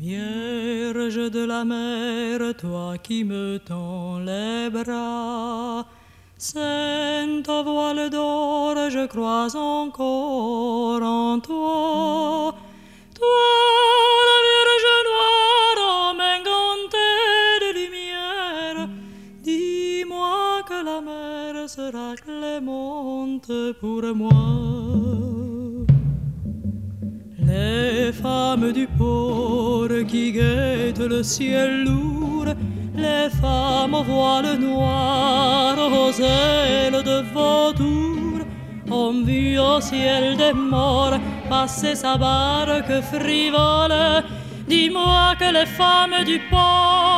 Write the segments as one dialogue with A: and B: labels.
A: Vierge de la mer, toi qui me tends les bras, Sainte voile d'or, je crois encore en toi. Toi, la Vierge noire, en de lumière, dis-moi que la mer sera clémente pour moi. Du port qui guettent le ciel lourd, les femmes au voile noir, aux ailes de vautour, ont vu au ciel des morts passer sa barque frivole. Dis-moi que les femmes du port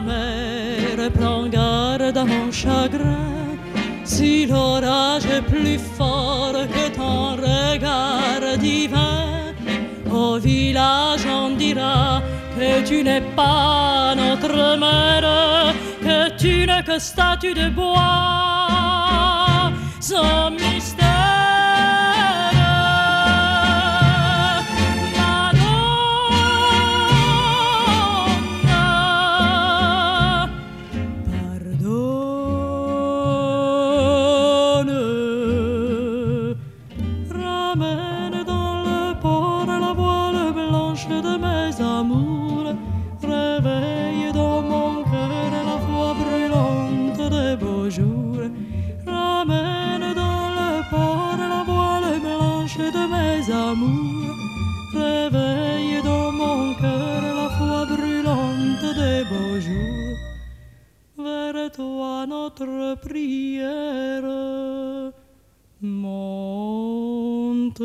A: la mer, prends garde à mon chagrin. Si l'orage est plus fort que ton regard divin, au village on dira que tu n'es pas notre mère, que tu n'es que statue de bois, réveille dans mon cœur la foi brûlante des beaux jours. Vers toi notre prière monte.